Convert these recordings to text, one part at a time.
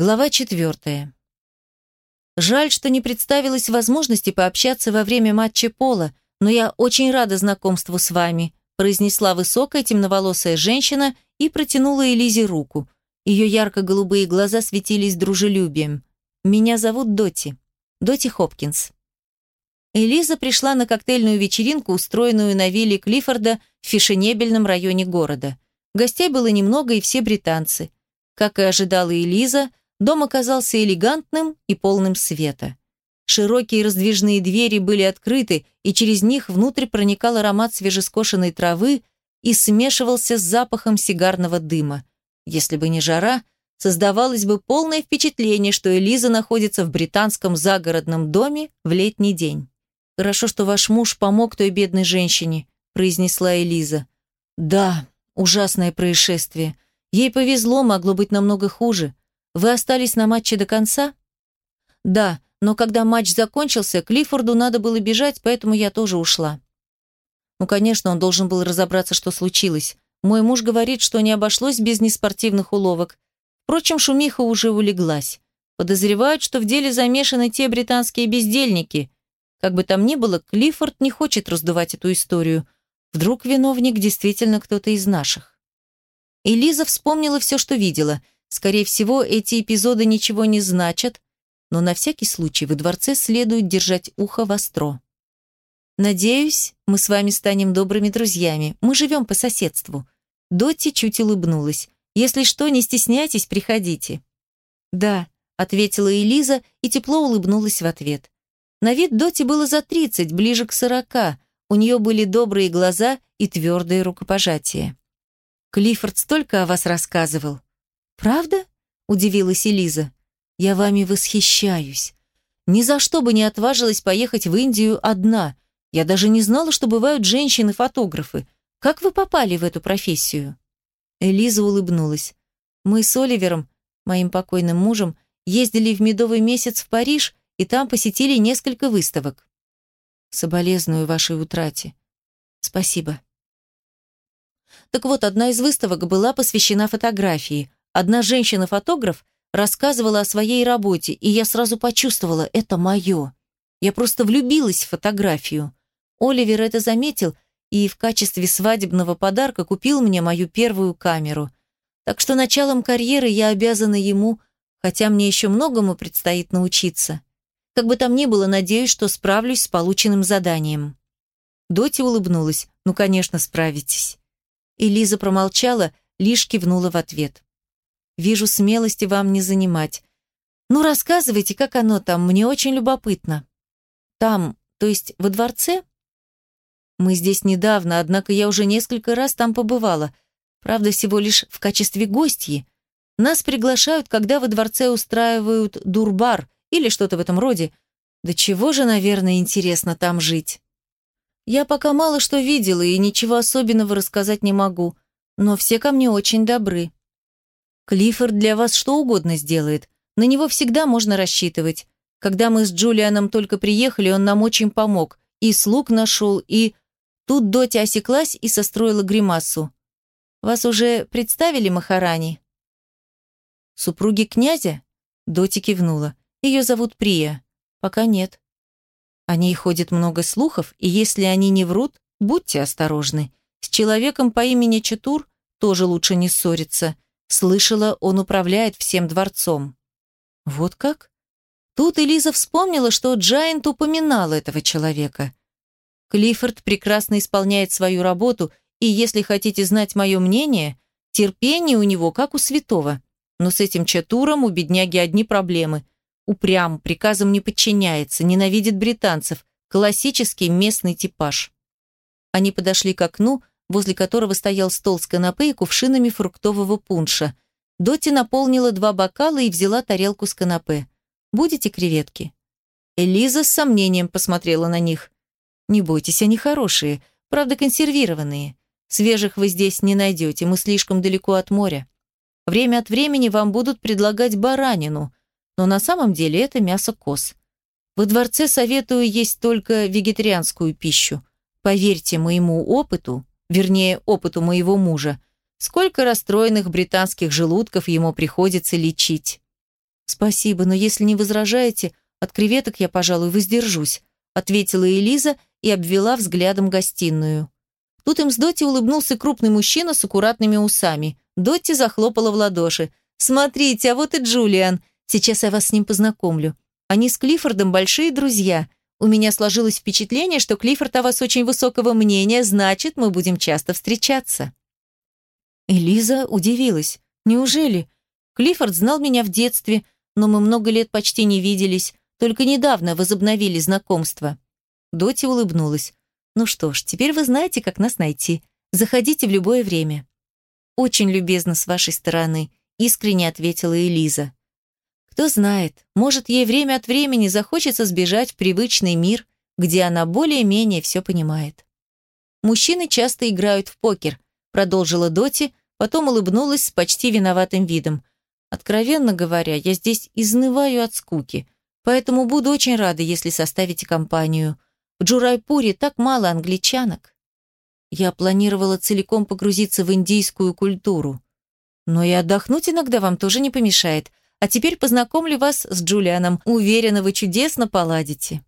Глава четвертая. Жаль, что не представилось возможности пообщаться во время матча пола, но я очень рада знакомству с вами, произнесла высокая темноволосая женщина и протянула Элизе руку. Ее ярко-голубые глаза светились дружелюбием. Меня зовут Доти. Доти Хопкинс. Элиза пришла на коктейльную вечеринку, устроенную на вилле Клиффорда в фешенебельном районе города. Гостей было немного, и все британцы. Как и ожидала Элиза, дом оказался элегантным и полным света. Широкие раздвижные двери были открыты, и через них внутрь проникал аромат свежескошенной травы и смешивался с запахом сигарного дыма. Если бы не жара, создавалось бы полное впечатление, что Элиза находится в британском загородном доме в летний день. «Хорошо, что ваш муж помог той бедной женщине», произнесла Элиза. «Да, ужасное происшествие. Ей повезло, могло быть намного хуже. Вы остались на матче до конца?» «Да, но когда матч закончился, Клиффорду надо было бежать, поэтому я тоже ушла». Ну, конечно, он должен был разобраться, что случилось. Мой муж говорит, что не обошлось без неспортивных уловок. Впрочем, шумиха уже улеглась. Подозревают, что в деле замешаны те британские бездельники, как бы там ни было, Клиффорд не хочет раздувать эту историю. Вдруг виновник действительно кто-то из наших. И Лиза вспомнила все, что видела. Скорее всего, эти эпизоды ничего не значат, но на всякий случай во дворце следует держать ухо востро. «Надеюсь, мы с вами станем добрыми друзьями. Мы живем по соседству». Дотти чуть улыбнулась. «Если что, не стесняйтесь, приходите». «Да», — ответила Элиза и тепло улыбнулась в ответ. На вид Доти было за тридцать, ближе к сорока. У нее были добрые глаза и твердые рукопожатия. «Клиффорд столько о вас рассказывал». «Правда?» – удивилась Элиза. «Я вами восхищаюсь. Ни за что бы не отважилась поехать в Индию одна. Я даже не знала, что бывают женщины-фотографы. Как вы попали в эту профессию?» Элиза улыбнулась. «Мы с Оливером, моим покойным мужем, ездили в медовый месяц в Париж и там посетили несколько выставок. Соболезную вашей утрате. Спасибо. Так вот, одна из выставок была посвящена фотографии. Одна женщина-фотограф рассказывала о своей работе, и я сразу почувствовала, это мое. Я просто влюбилась в фотографию. Оливер это заметил и в качестве свадебного подарка купил мне мою первую камеру. Так что началом карьеры я обязана ему, хотя мне еще многому предстоит научиться. Как бы там ни было, надеюсь, что справлюсь с полученным заданием. Доти улыбнулась. «Ну, конечно, справитесь». И Лиза промолчала, лишь кивнула в ответ. «Вижу, смелости вам не занимать. Ну, рассказывайте, как оно там, мне очень любопытно». «Там, то есть во дворце?» «Мы здесь недавно, однако я уже несколько раз там побывала. Правда, всего лишь в качестве гостьи. Нас приглашают, когда во дворце устраивают дурбар, или что-то в этом роде. Да чего же, наверное, интересно там жить? Я пока мало что видела и ничего особенного рассказать не могу, но все ко мне очень добры. Клиффорд для вас что угодно сделает. На него всегда можно рассчитывать. Когда мы с Джулианом только приехали, он нам очень помог. И слуг нашел, и... Тут Дотя осеклась и состроила гримасу. «Вас уже представили Махарани?» «Супруги князя?» Доти кивнула. Ее зовут Прия. Пока нет. О ней ходит много слухов, и если они не врут, будьте осторожны. С человеком по имени Чатур тоже лучше не ссориться. Слышала, он управляет всем дворцом. Вот как? Тут Элиза вспомнила, что Джайант упоминал этого человека. Клиффорд прекрасно исполняет свою работу, и если хотите знать мое мнение, терпение у него как у святого. Но с этим Чатуром у бедняги одни проблемы – упрям, приказам не подчиняется, ненавидит британцев, классический местный типаж. Они подошли к окну, возле которого стоял стол с канапе и кувшинами фруктового пунша. Доти наполнила два бокала и взяла тарелку с канапе. «Будете креветки?» Элиза с сомнением посмотрела на них. «Не бойтесь, они хорошие, правда консервированные. Свежих вы здесь не найдете, мы слишком далеко от моря. Время от времени вам будут предлагать баранину, но на самом деле это мясо коз. Во дворце советую есть только вегетарианскую пищу. Поверьте моему опыту, вернее, опыту моего мужа, сколько расстроенных британских желудков ему приходится лечить. «Спасибо, но если не возражаете, от креветок я, пожалуй, воздержусь», ответила Элиза и обвела взглядом гостиную. Тут им с Доти улыбнулся крупный мужчина с аккуратными усами. Дотти захлопала в ладоши. «Смотрите, а вот и Джулиан. Сейчас я вас с ним познакомлю. Они с Клиффордом большие друзья. У меня сложилось впечатление, что Клиффорд о вас очень высокого мнения, значит, мы будем часто встречаться». Элиза удивилась. «Неужели? Клиффорд знал меня в детстве, но мы много лет почти не виделись, только недавно возобновили знакомство». Доти улыбнулась. «Ну что ж, теперь вы знаете, как нас найти. Заходите в любое время». «Очень любезно с вашей стороны», — искренне ответила Элиза. Кто знает, может, ей время от времени захочется сбежать в привычный мир, где она более-менее все понимает. Мужчины часто играют в покер, продолжила Доти, потом улыбнулась с почти виноватым видом. Откровенно говоря, я здесь изнываю от скуки, поэтому буду очень рада, если составите компанию. В Джурайпуре так мало англичанок. Я планировала целиком погрузиться в индийскую культуру. Но и отдохнуть иногда вам тоже не помешает. А теперь познакомлю вас с Джулианом. Уверена, вы чудесно поладите».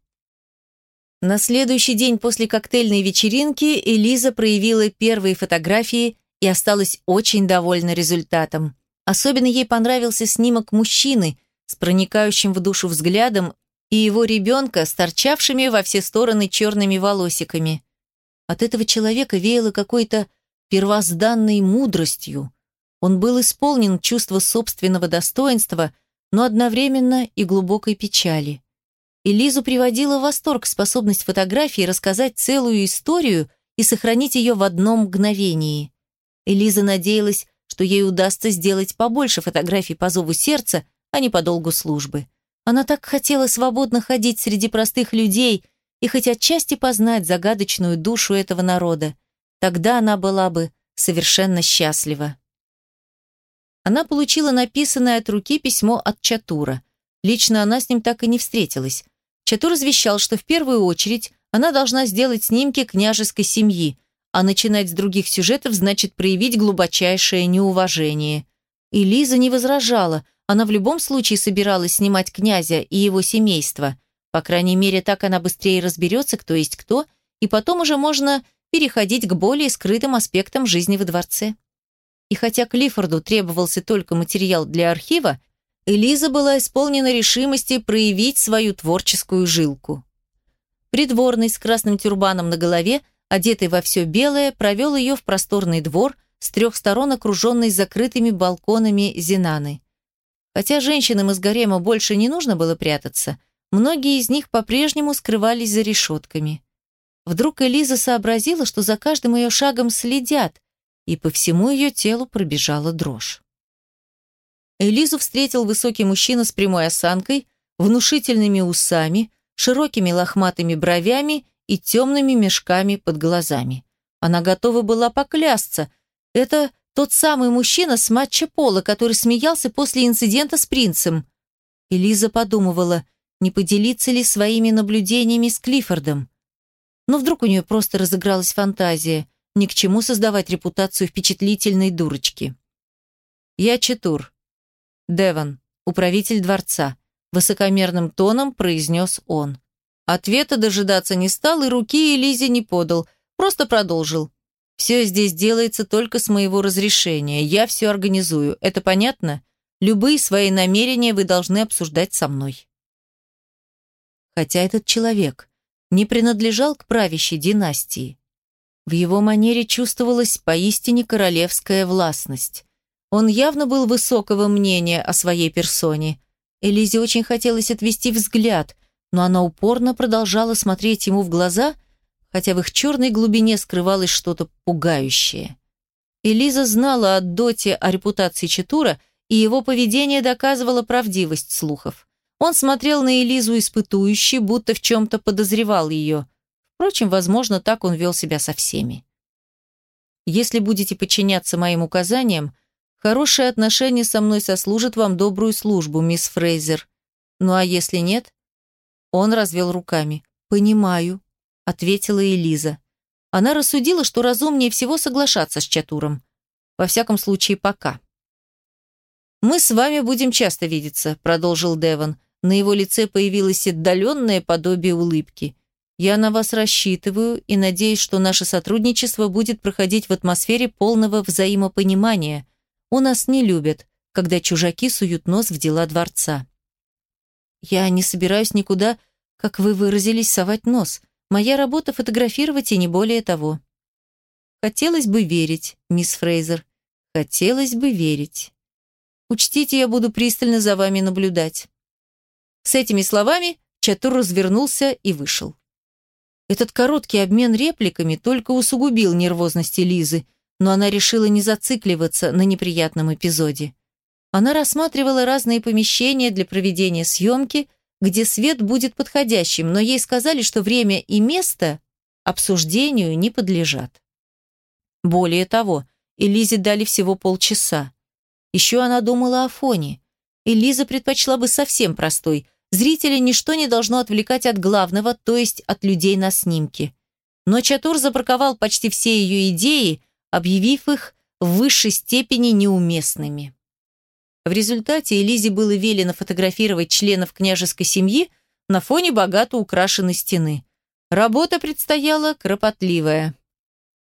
На следующий день после коктейльной вечеринки Элиза проявила первые фотографии и осталась очень довольна результатом. Особенно ей понравился снимок мужчины с проникающим в душу взглядом и его ребенка с торчавшими во все стороны черными волосиками. От этого человека веяло какой-то первозданной мудростью, он был исполнен чувства собственного достоинства, но одновременно и глубокой печали. Элизу приводила в восторг способность фотографии рассказать целую историю и сохранить ее в одном мгновении. Элиза надеялась, что ей удастся сделать побольше фотографий по зову сердца, а не по долгу службы. Она так хотела свободно ходить среди простых людей и хоть отчасти познать загадочную душу этого народа. Тогда она была бы совершенно счастлива она получила написанное от руки письмо от Чатура. Лично она с ним так и не встретилась. Чатур извещал, что в первую очередь она должна сделать снимки княжеской семьи, а начинать с других сюжетов значит проявить глубочайшее неуважение. И Лиза не возражала, она в любом случае собиралась снимать князя и его семейство. По крайней мере, так она быстрее разберется, кто есть кто, и потом уже можно переходить к более скрытым аспектам жизни во дворце. И хотя Клиффорду требовался только материал для архива, Элиза была исполнена решимости проявить свою творческую жилку. Придворный с красным тюрбаном на голове, одетый во все белое, провел ее в просторный двор, с трех сторон окруженный закрытыми балконами Зинаны. Хотя женщинам из гарема больше не нужно было прятаться, многие из них по-прежнему скрывались за решетками. Вдруг Элиза сообразила, что за каждым ее шагом следят, и по всему ее телу пробежала дрожь. Элизу встретил высокий мужчина с прямой осанкой, внушительными усами, широкими лохматыми бровями и темными мешками под глазами. Она готова была поклясться. Это тот самый мужчина с матча пола, который смеялся после инцидента с принцем. Элиза подумывала, не поделиться ли своими наблюдениями с Клиффордом. Но вдруг у нее просто разыгралась фантазия. Ни к чему создавать репутацию впечатлительной дурочки. Я Четур. Деван, управитель дворца. Высокомерным тоном произнес он. Ответа дожидаться не стал и руки Элизе не подал, просто продолжил. «Все здесь делается только с моего разрешения. Я все организую. Это понятно? Любые свои намерения вы должны обсуждать со мной». Хотя этот человек не принадлежал к правящей династии, в его манере чувствовалась поистине королевская властность. Он явно был высокого мнения о своей персоне. Элизе очень хотелось отвести взгляд, но она упорно продолжала смотреть ему в глаза, хотя в их черной глубине скрывалось что-то пугающее. Элиза знала от Доти о репутации Читура, и его поведение доказывало правдивость слухов. Он смотрел на Элизу испытующе, будто в чем-то подозревал ее – Впрочем, возможно, так он вел себя со всеми. Если будете подчиняться моим указаниям, хорошее отношение со мной сослужит вам добрую службу, мисс Фрейзер. Ну а если нет? Он развел руками. Понимаю, ответила Элиза. Она рассудила, что разумнее всего соглашаться с Чатуром. Во всяком случае, пока. «Мы с вами будем часто видеться», — продолжил Деван. На его лице появилось отдаленное подобие улыбки. «Я на вас рассчитываю и надеюсь, что наше сотрудничество будет проходить в атмосфере полного взаимопонимания. У нас не любят, когда чужаки суют нос в дела дворца». «Я не собираюсь никуда, как вы выразились, совать нос. Моя работа — фотографировать и не более того». «Хотелось бы верить, мисс Фрейзер. Хотелось бы верить. Учтите, я буду пристально за вами наблюдать». С этими словами Чатур развернулся и вышел. Этот короткий обмен репликами только усугубил нервозности Лизы, но она решила не зацикливаться на неприятном эпизоде. Она рассматривала разные помещения для проведения съемки, где свет будет подходящим, но ей сказали, что время и место обсуждению не подлежат. Более того, Элизе дали всего полчаса. Еще она думала о фоне. Элиза предпочла бы совсем простой. Зрителя ничто не должно отвлекать от главного, то есть от людей на снимке. Но Чатур запарковал почти все ее идеи, объявив их в высшей степени неуместными. В результате Элизе было велено фотографировать членов княжеской семьи на фоне богато украшенной стены. Работа предстояла кропотливая.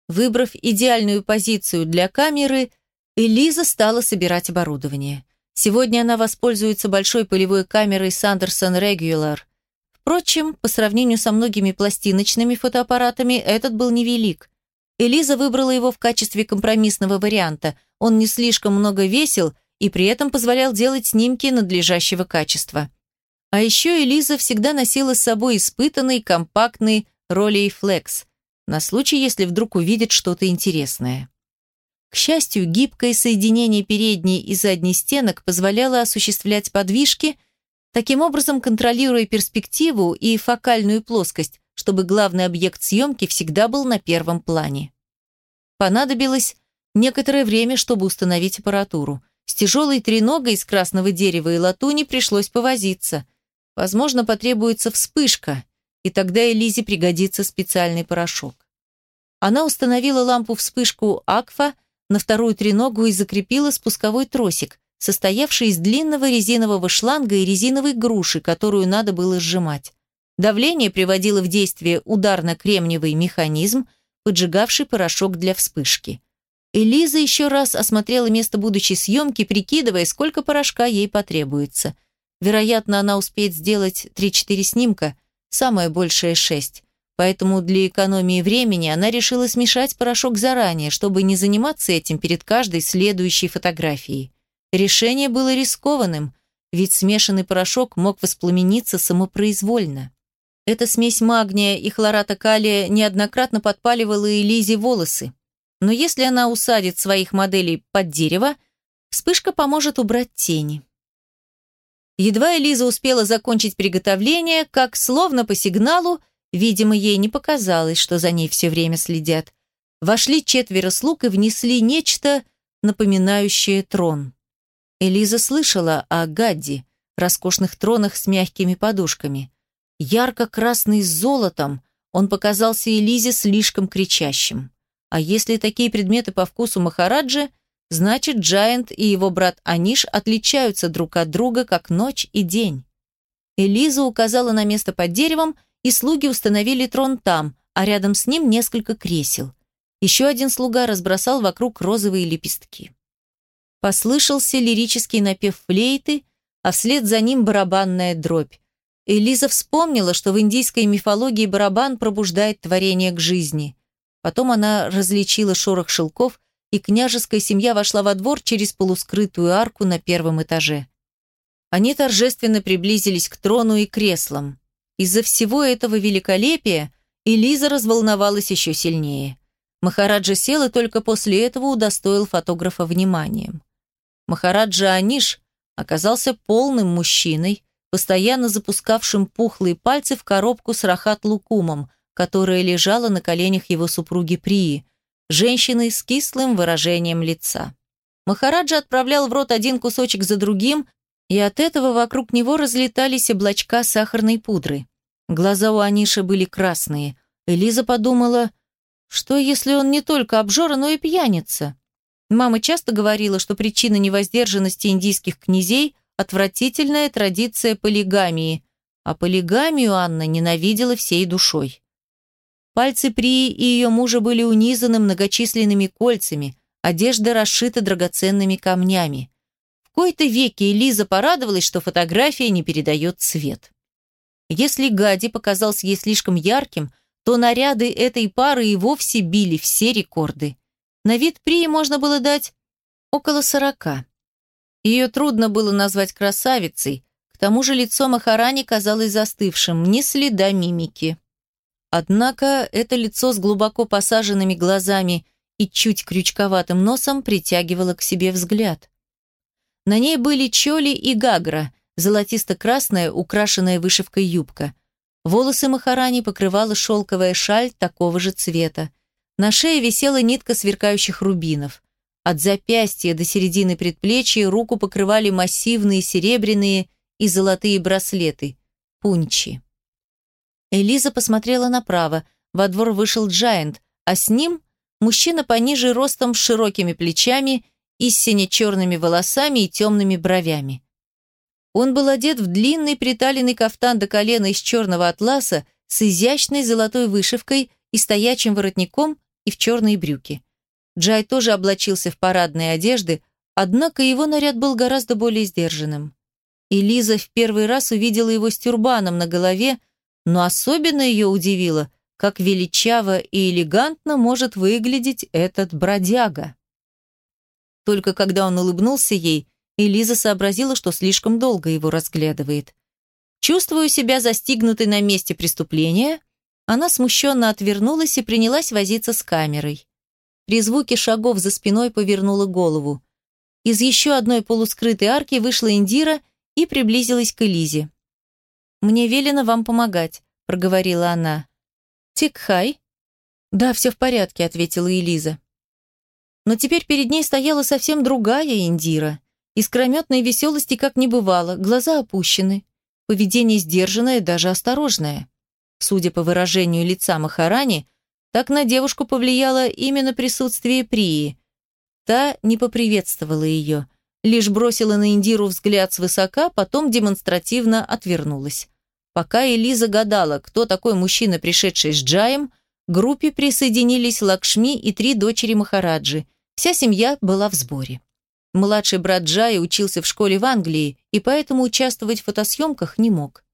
Выбрав идеальную позицию для камеры, Элиза стала собирать оборудование. Сегодня она воспользуется большой полевой камерой Sanderson Regular. Впрочем, по сравнению со многими пластиночными фотоаппаратами, этот был невелик. Элиза выбрала его в качестве компромиссного варианта. Он не слишком много весил и при этом позволял делать снимки надлежащего качества. А еще Элиза всегда носила с собой испытанный компактный Rolleiflex на случай, если вдруг увидит что-то интересное. К счастью, гибкое соединение передней и задней стенок позволяло осуществлять подвижки, таким образом контролируя перспективу и фокальную плоскость, чтобы главный объект съемки всегда был на первом плане. Понадобилось некоторое время, чтобы установить аппаратуру – с тяжелой треногой из красного дерева и латуни пришлось повозиться. Возможно, потребуется вспышка, и тогда Элизе пригодится специальный порошок. Она установила лампу-вспышку Акфа на вторую треногу и закрепила спусковой тросик, состоявший из длинного резинового шланга и резиновой груши, которую надо было сжимать. Давление приводило в действие ударно-кремниевый механизм, поджигавший порошок для вспышки. Элиза еще раз осмотрела место будущей съемки, прикидывая, сколько порошка ей потребуется. Вероятно, она успеет сделать 3-4 снимка, самое большее 6. Поэтому для экономии времени она решила смешать порошок заранее, чтобы не заниматься этим перед каждой следующей фотографией. Решение было рискованным, ведь смешанный порошок мог воспламениться самопроизвольно. Эта смесь магния и хлората калия неоднократно подпаливала Элизе волосы но если она усадит своих моделей под дерево, вспышка поможет убрать тени. Едва Элиза успела закончить приготовление, как, словно по сигналу, видимо, ей не показалось, что за ней все время следят, вошли четверо слуг и внесли нечто, напоминающее трон. Элиза слышала о Гадди, роскошных тронах с мягкими подушками. Ярко-красный с золотом, он показался Элизе слишком кричащим. А если такие предметы по вкусу Махараджи, значит Джайант и его брат Аниш отличаются друг от друга, как ночь и день. Элиза указала на место под деревом, и слуги установили трон там, а рядом с ним несколько кресел. Еще один слуга разбросал вокруг розовые лепестки. Послышался лирический напев флейты, а вслед за ним барабанная дробь. Элиза вспомнила, что в индийской мифологии барабан пробуждает творение к жизни. Потом она различила шорох шелков, и княжеская семья вошла во двор через полускрытую арку на первом этаже. Они торжественно приблизились к трону и креслам. Из-за всего этого великолепия Элиза разволновалась еще сильнее. Махараджа сел и только после этого удостоил фотографа вниманием. Махараджа Аниш оказался полным мужчиной, постоянно запускавшим пухлые пальцы в коробку с рахат-лукумом – которая лежала на коленях его супруги Прии, женщины с кислым выражением лица. Махараджа отправлял в рот один кусочек за другим, и от этого вокруг него разлетались облачка сахарной пудры. Глаза у Аниши были красные. Элиза подумала, что если он не только обжора, но и пьяница? Мама часто говорила, что причина невоздержанности индийских князей – отвратительная традиция полигамии, а полигамию Анна ненавидела всей душой. Пальцы Прии и ее мужа были унизаны многочисленными кольцами, одежда расшита драгоценными камнями. Кои-то веки Элиза порадовалась, что фотография не передает цвет. Если Гади показался ей слишком ярким, то наряды этой пары и вовсе били все рекорды. На вид Прии можно было дать около сорока. Ее трудно было назвать красавицей, к тому же лицо Махарани казалось застывшим, ни следа мимики. Однако это лицо с глубоко посаженными глазами и чуть крючковатым носом притягивало к себе взгляд. На ней были чоли и гагра, золотисто-красная, украшенная вышивкой юбка. Волосы Махарани покрывала шелковая шаль такого же цвета. На шее висела нитка сверкающих рубинов. От запястья до середины предплечья руку покрывали массивные серебряные и золотые браслеты – пунчи. Элиза посмотрела направо. Во двор вышел Джайант, а с ним мужчина пониже ростом с широкими плечами и с сине-черными волосами и темными бровями. Он был одет в длинный приталенный кафтан до колена из черного атласа с изящной золотой вышивкой и стоячим воротником и в черные брюки. Джай тоже облачился в парадные одежды, однако его наряд был гораздо более сдержанным. И Лиза в первый раз увидела его с тюрбаном на голове, но особенно ее удивило, как величаво и элегантно может выглядеть этот бродяга. Только когда он улыбнулся ей, Элиза сообразила, что слишком долго его разглядывает. Чувствуя себя застигнутой на месте преступления, она смущенно отвернулась и принялась возиться с камерой. При звуке шагов за спиной повернула голову. Из еще одной полускрытой арки вышла Индира и приблизилась к Элизе. «Мне велено вам помогать», — проговорила она. «Тикхай?» «Да, все в порядке», — ответила Элиза. Но теперь перед ней стояла совсем другая Индира. Искрометной веселости как не бывало, глаза опущены, поведение сдержанное, даже осторожное. Судя по выражению лица Махарани, так на девушку повлияло именно присутствие Прии. Та не поприветствовала ее, лишь бросила на Индиру взгляд свысока, потом демонстративно отвернулась. Пока Элиза гадала, кто такой мужчина, пришедший с Джаем, к группе присоединились Лакшми и три дочери Махараджи. Вся семья была в сборе. Младший брат Джая учился в школе в Англии и поэтому участвовать в фотосъемках не мог.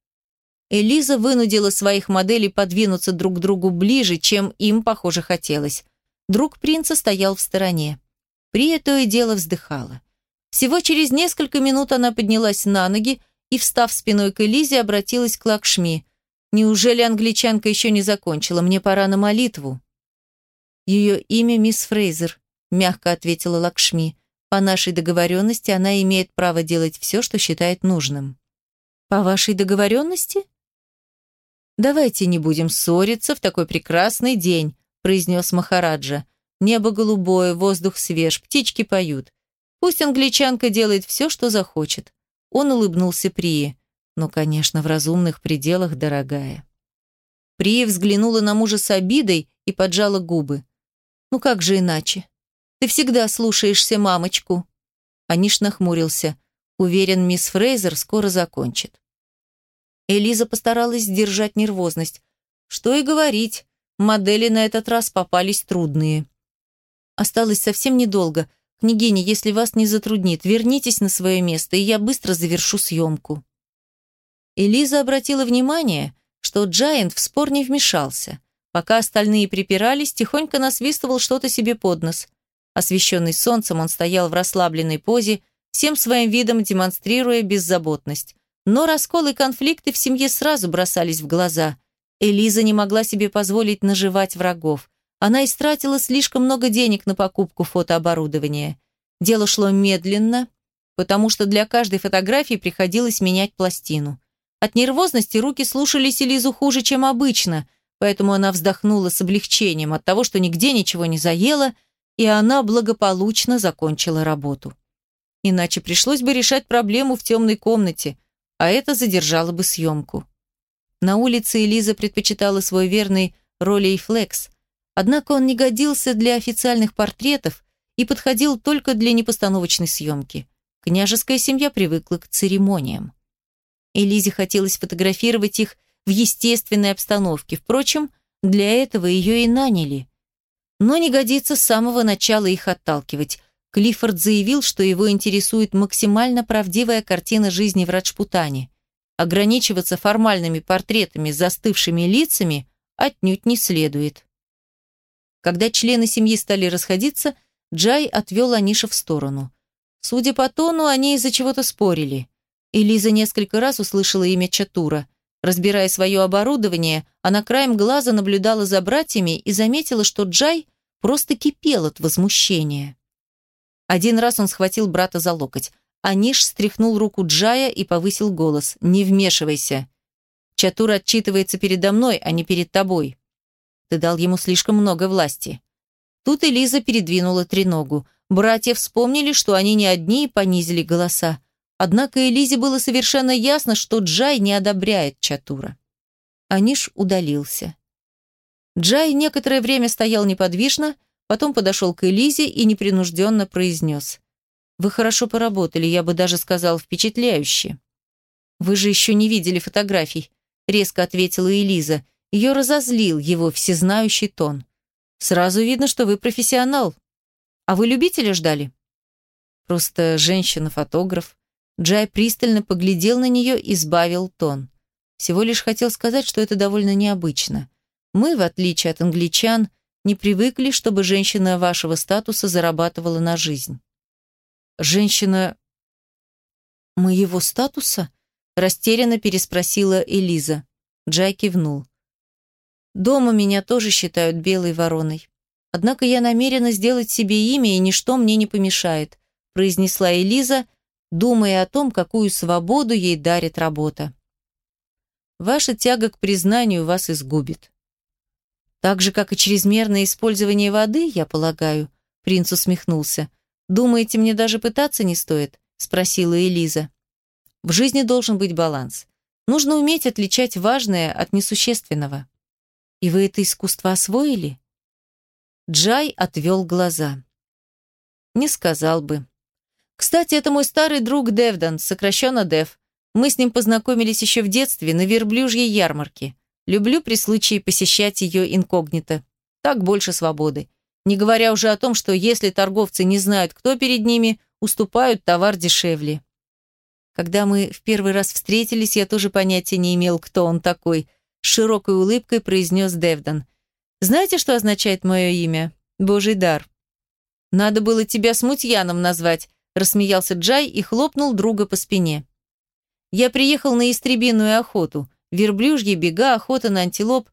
Элиза вынудила своих моделей подвинуться друг к другу ближе, чем им, похоже, хотелось. Друг принца стоял в стороне. При то и дело вздыхала. Всего через несколько минут она поднялась на ноги, и, встав спиной к Элизе, обратилась к Лакшми. «Неужели англичанка еще не закончила? Мне пора на молитву». «Ее имя мисс Фрейзер», — мягко ответила Лакшми. «По нашей договоренности она имеет право делать все, что считает нужным». «По вашей договоренности?» «Давайте не будем ссориться в такой прекрасный день», — произнес Махараджа. «Небо голубое, воздух свеж, птички поют. Пусть англичанка делает все, что захочет. Он улыбнулся Прии. «Ну, конечно, в разумных пределах, дорогая». Прия взглянула на мужа с обидой и поджала губы. «Ну как же иначе? Ты всегда слушаешься мамочку». Аниш нахмурился. Уверен, мисс Фрейзер скоро закончит. Элиза постаралась сдержать нервозность. Что и говорить, модели на этот раз попались трудные. Осталось совсем недолго. «Княгиня, если вас не затруднит, вернитесь на свое место, и я быстро завершу съемку». Элиза обратила внимание, что Джайант в спор не вмешался. Пока остальные припирались, тихонько насвистывал что-то себе под нос. Освещенный солнцем, он стоял в расслабленной позе, всем своим видом демонстрируя беззаботность. Но расколы и конфликты в семье сразу бросались в глаза. Элиза не могла себе позволить наживать врагов. Она истратила слишком много денег на покупку фотооборудования. Дело шло медленно, потому что для каждой фотографии приходилось менять пластину. От нервозности руки слушались Элизу хуже, чем обычно, поэтому она вздохнула с облегчением от того, что нигде ничего не заела, и она благополучно закончила работу. Иначе пришлось бы решать проблему в темной комнате, а это задержало бы съемку. На улице Элиза предпочитала свой верный ролей флекс – Однако он не годился для официальных портретов и подходил только для непостановочной съемки. Княжеская семья привыкла к церемониям. Элизе хотелось фотографировать их в естественной обстановке. Впрочем, для этого ее и наняли. Но не годится с самого начала их отталкивать. Клиффорд заявил, что его интересует максимально правдивая картина жизни в Раджпутане. Ограничиваться формальными портретами с застывшими лицами отнюдь не следует. Когда члены семьи стали расходиться, Джай отвел Аниша в сторону. Судя по тону, они из-за чего-то спорили. И Лиза несколько раз услышала имя Чатура. Разбирая свое оборудование, она краем глаза наблюдала за братьями и заметила, что Джай просто кипел от возмущения. Один раз он схватил брата за локоть. Аниш стряхнул руку Джая и повысил голос. «Не вмешивайся. Чатур отчитывается передо мной, а не перед тобой. Ты дал ему слишком много власти». Тут Элиза передвинула треногу. Братья вспомнили, что они не одни и понизили голоса. Однако Элизе было совершенно ясно, что Джай не одобряет Чатура. Аниш удалился. Джай некоторое время стоял неподвижно, потом подошел к Элизе и непринужденно произнес. Вы хорошо поработали, я бы даже сказал, впечатляюще. Вы же еще не видели фотографий, резко ответила Элиза. Ее разозлил его всезнающий тон. Сразу видно, что вы профессионал. А вы любителя ждали? Просто женщина-фотограф. Джай пристально поглядел на нее и сбавил тон. Всего лишь хотел сказать, что это довольно необычно. Мы, в отличие от англичан, не привыкли, чтобы женщина вашего статуса зарабатывала на жизнь. Женщина моего статуса? Растерянно переспросила Элиза. Джай кивнул. Дома меня тоже считают белой вороной. Однако я намерена сделать себе имя, и ничто мне не помешает, произнесла Элиза, думая о том, какую свободу ей дарит работа. Ваша тяга к признанию вас изгубит. Так же, как и чрезмерное использование воды, я полагаю, принц усмехнулся. «Думаете, мне даже пытаться не стоит?» – спросила Элиза. «В жизни должен быть баланс. Нужно уметь отличать важное от несущественного. И вы это искусство освоили?» Джай отвел глаза. «Не сказал бы. Кстати, это мой старый друг Девдан, сокращенно Дев. Мы с ним познакомились еще в детстве на верблюжьей ярмарке. Люблю при случае посещать ее инкогнито. Так больше свободы. Не говоря уже о том, что если торговцы не знают, кто перед ними, уступают товар дешевле. Когда мы в первый раз встретились, я тоже понятия не имел, кто он такой. С широкой улыбкой произнес Девдан. «Знаете, что означает мое имя? Божий дар». «Надо было тебя смутьяном назвать», рассмеялся Джай и хлопнул друга по спине. «Я приехал на истребиную охоту. Верблюжьи, бега, охота на антилоп.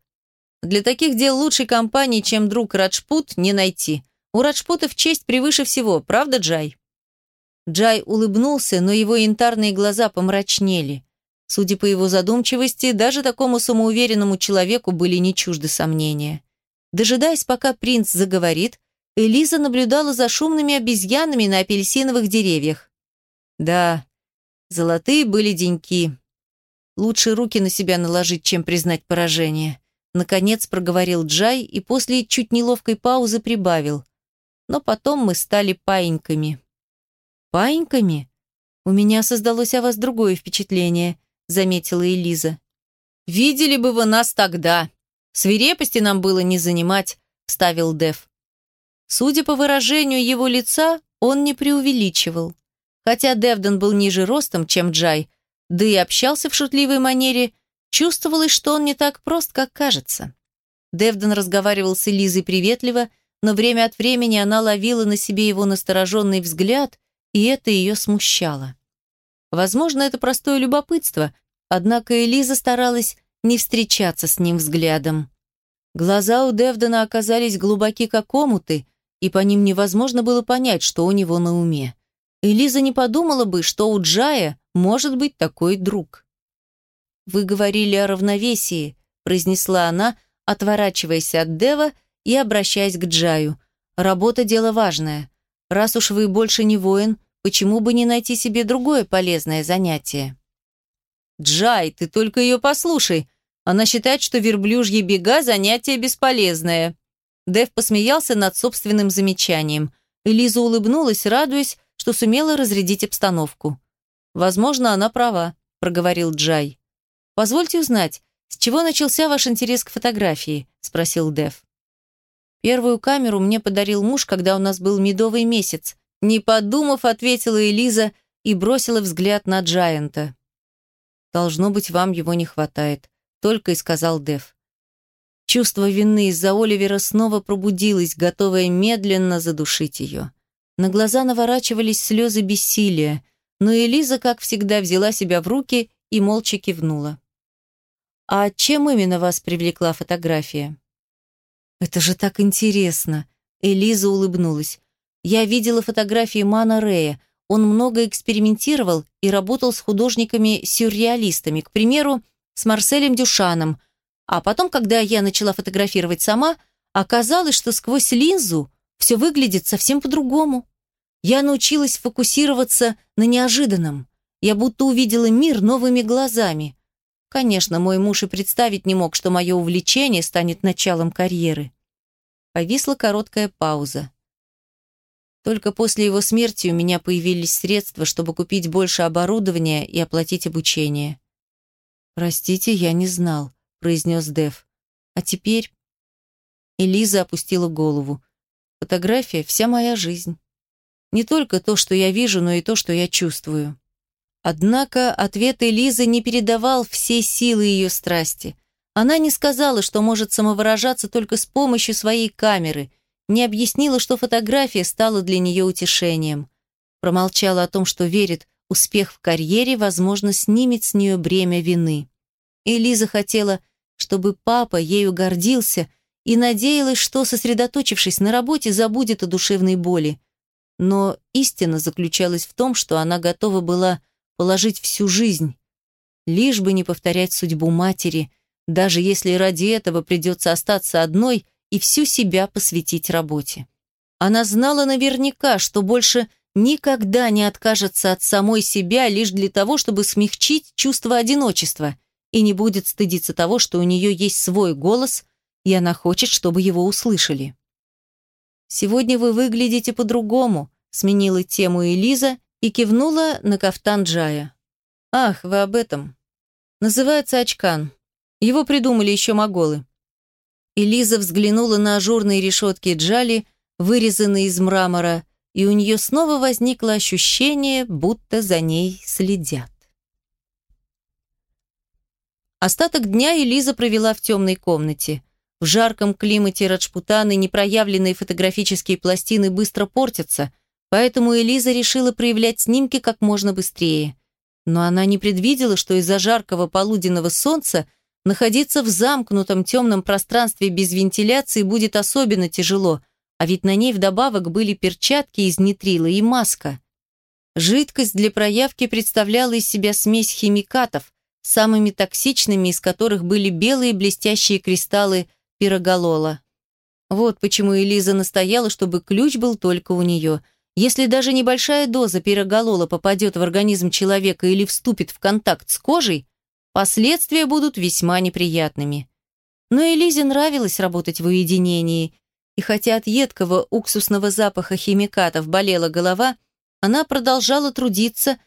Для таких дел лучшей компании, чем друг Раджпут, не найти. У Раджпутов честь превыше всего, правда, Джай?» Джай улыбнулся, но его янтарные глаза помрачнели. Судя по его задумчивости, даже такому самоуверенному человеку были не чужды сомнения. Дожидаясь, пока принц заговорит, Элиза наблюдала за шумными обезьянами на апельсиновых деревьях. Да, золотые были деньки. Лучше руки на себя наложить, чем признать поражение. Наконец проговорил Джай и после чуть неловкой паузы прибавил. Но потом мы стали паиньками. Паиньками? У меня создалось о вас другое впечатление, заметила Элиза. Видели бы вы нас тогда. Свирепости нам было не занимать, ставил Дев. Судя по выражению его лица, он не преувеличивал. Хотя Девден был ниже ростом, чем Джай, да и общался в шутливой манере, Чувствовалось, что он не так прост, как кажется. Девден разговаривал с Элизой приветливо, но время от времени она ловила на себе его настороженный взгляд, и это ее смущало. Возможно, это простое любопытство, однако Элиза старалась не встречаться с ним взглядом. Глаза у Девдена оказались глубоки, как омуты, и по ним невозможно было понять, что у него на уме. Элиза не подумала бы, что у Джая может быть такой друг. «Вы говорили о равновесии», – произнесла она, отворачиваясь от Дева и обращаясь к Джаю. «Работа – дело важное. Раз уж вы больше не воин, почему бы не найти себе другое полезное занятие?» «Джай, ты только ее послушай. Она считает, что верблюжьи бега – занятие бесполезное». Дев посмеялся над собственным замечанием. Элиза улыбнулась, радуясь, что сумела разрядить обстановку. «Возможно, она права», — проговорил Джай. «Позвольте узнать, с чего начался ваш интерес к фотографии?» — спросил Дэв. «Первую камеру мне подарил муж, когда у нас был медовый месяц», не подумав, ответила Элиза и бросила взгляд на Джайанта. «Должно быть, вам его не хватает», — только и сказал Дэв. Чувство вины из-за Оливера снова пробудилось, готовое медленно задушить ее. На глаза наворачивались слезы бессилия, но Элиза, как всегда, взяла себя в руки и молча кивнула. «А чем именно вас привлекла фотография?» «Это же так интересно!» Элиза улыбнулась. «Я видела фотографии Мана Рея. Он много экспериментировал и работал с художниками-сюрреалистами, к примеру, с Марселем Дюшаном, а потом, когда я начала фотографировать сама, оказалось, что сквозь линзу все выглядит совсем по-другому. Я научилась фокусироваться на неожиданном. Я будто увидела мир новыми глазами. Конечно, мой муж и представить не мог, что мое увлечение станет началом карьеры. Повисла короткая пауза. Только после его смерти у меня появились средства, чтобы купить больше оборудования и оплатить обучение. «Простите, я не знал», произнес Дэв. А теперь... Элиза опустила голову. Фотография — вся моя жизнь. Не только то, что я вижу, но и то, что я чувствую. Однако ответ Элизы не передавал всей силы ее страсти. Она не сказала, что может самовыражаться только с помощью своей камеры, не объяснила, что фотография стала для нее утешением. Промолчала о том, что верит, успех в карьере, возможно, снимет с нее бремя вины. Элиза хотела чтобы папа ею гордился и надеялась, что, сосредоточившись на работе, забудет о душевной боли. Но истина заключалась в том, что она готова была положить всю жизнь, лишь бы не повторять судьбу матери, даже если ради этого придется остаться одной и всю себя посвятить работе. Она знала наверняка, что больше никогда не откажется от самой себя лишь для того, чтобы смягчить чувство одиночества – и не будет стыдиться того, что у нее есть свой голос, и она хочет, чтобы его услышали. «Сегодня вы выглядите по-другому», — сменила тему Элиза и кивнула на кафтан Джая. «Ах, вы об этом. Называется очкан. Его придумали еще моголы». Элиза взглянула на ажурные решетки Джали, вырезанные из мрамора, и у нее снова возникло ощущение, будто за ней следят. Остаток дня Элиза провела в темной комнате. В жарком климате Раджпутаны непроявленные фотографические пластины быстро портятся, поэтому Элиза решила проявлять снимки как можно быстрее. Но она не предвидела, что из-за жаркого полуденного солнца находиться в замкнутом темном пространстве без вентиляции будет особенно тяжело, а ведь на ней вдобавок были перчатки из нитрила и маска. Жидкость для проявки представляла из себя смесь химикатов, самыми токсичными из которых были белые блестящие кристаллы пироголола. Вот почему Элиза настояла, чтобы ключ был только у нее. Если даже небольшая доза пироголола попадет в организм человека или вступит в контакт с кожей, последствия будут весьма неприятными. Но Элизе нравилось работать в уединении, и хотя от едкого уксусного запаха химикатов болела голова, она продолжала трудиться,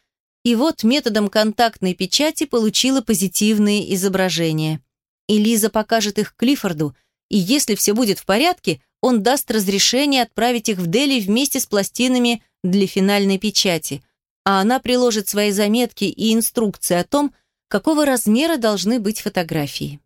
и вот методом контактной печати получила позитивные изображения. И Лиза покажет их Клиффорду, и если все будет в порядке, он даст разрешение отправить их в Дели вместе с пластинами для финальной печати, а она приложит свои заметки и инструкции о том, какого размера должны быть фотографии.